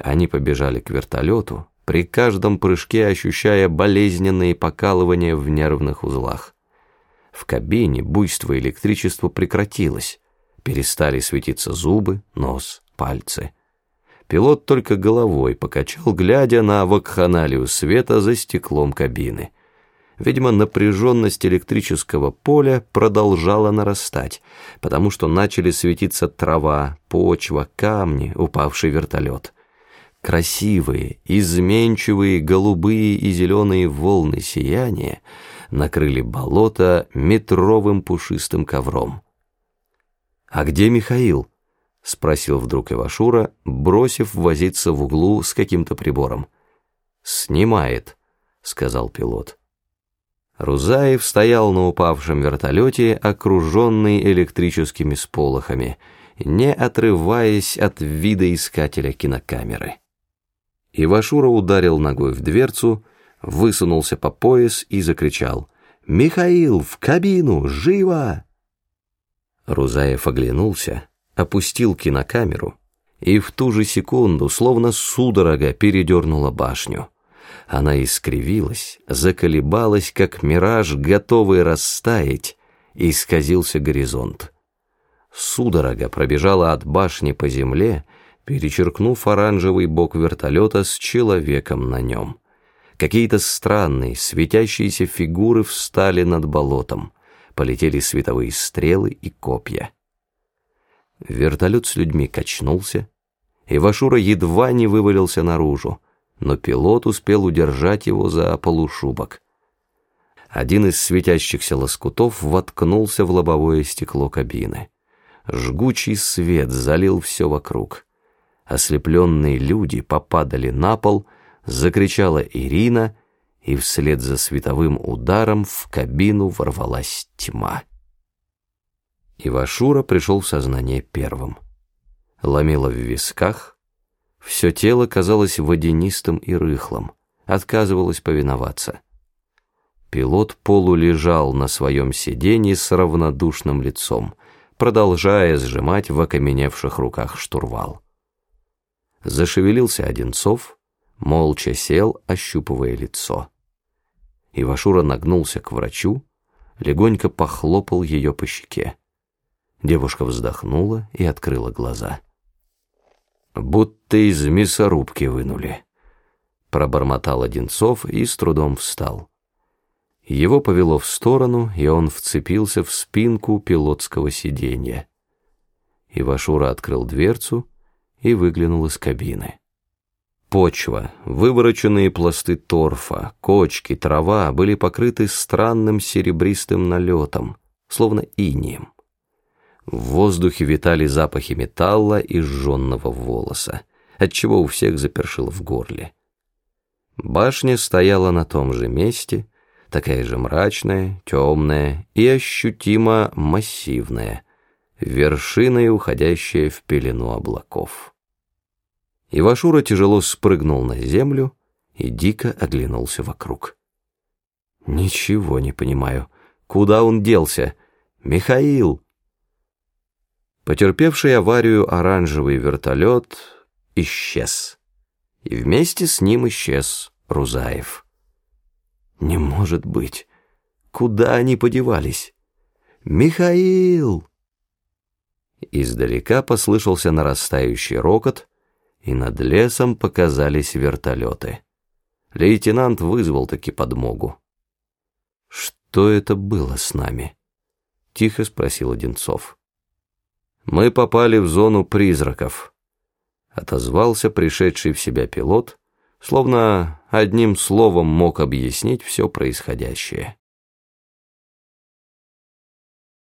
Они побежали к вертолету, при каждом прыжке ощущая болезненные покалывания в нервных узлах. В кабине буйство электричества прекратилось, перестали светиться зубы, нос, пальцы. Пилот только головой покачал, глядя на вакханалию света за стеклом кабины. Видимо, напряженность электрического поля продолжала нарастать, потому что начали светиться трава, почва, камни, упавший вертолет. Красивые, изменчивые голубые и зеленые волны сияния накрыли болото метровым пушистым ковром. «А где Михаил?» — спросил вдруг Ивашура, бросив возиться в углу с каким-то прибором. «Снимает», — сказал пилот. Рузаев стоял на упавшем вертолете, окруженный электрическими сполохами, не отрываясь от вида искателя кинокамеры. Ивашура ударил ногой в дверцу, высунулся по пояс и закричал «Михаил, в кабину! Живо!» Рузаев оглянулся, опустил кинокамеру и в ту же секунду, словно судорога, передернула башню. Она искривилась, заколебалась, как мираж, готовый растаять, и исказился горизонт. Судорога пробежала от башни по земле, перечеркнув оранжевый бок вертолета с человеком на нем. Какие-то странные, светящиеся фигуры встали над болотом. Полетели световые стрелы и копья. Вертолет с людьми качнулся, и Вашура едва не вывалился наружу, но пилот успел удержать его за полушубок. Один из светящихся лоскутов воткнулся в лобовое стекло кабины. Жгучий свет залил все вокруг. Ослепленные люди попадали на пол, закричала Ирина, и вслед за световым ударом в кабину ворвалась тьма. Ивашура пришел в сознание первым. Ломило в висках, все тело казалось водянистым и рыхлым, отказывалось повиноваться. Пилот полулежал на своем сиденье с равнодушным лицом, продолжая сжимать в окаменевших руках штурвал. Зашевелился Одинцов, молча сел, ощупывая лицо. Ивашура нагнулся к врачу, легонько похлопал ее по щеке. Девушка вздохнула и открыла глаза будто из мясорубки вынули. Пробормотал Одинцов и с трудом встал. Его повело в сторону, и он вцепился в спинку пилотского сиденья. Ивашура открыл дверцу и выглянул из кабины. Почва, вывороченные пласты торфа, кочки, трава были покрыты странным серебристым налетом, словно инием. В воздухе витали запахи металла и жженного волоса, отчего у всех запершило в горле. Башня стояла на том же месте, такая же мрачная, темная и ощутимо массивная, вершиной уходящая в пелену облаков. Ивашура тяжело спрыгнул на землю и дико оглянулся вокруг. «Ничего не понимаю. Куда он делся? Михаил!» Потерпевший аварию оранжевый вертолет исчез. И вместе с ним исчез Рузаев. Не может быть. Куда они подевались? Михаил! Издалека послышался нарастающий рокот, и над лесом показались вертолеты. Лейтенант вызвал таки подмогу. «Что это было с нами?» — тихо спросил Одинцов. Мы попали в зону призраков, отозвался пришедший в себя пилот, словно одним словом мог объяснить все происходящее.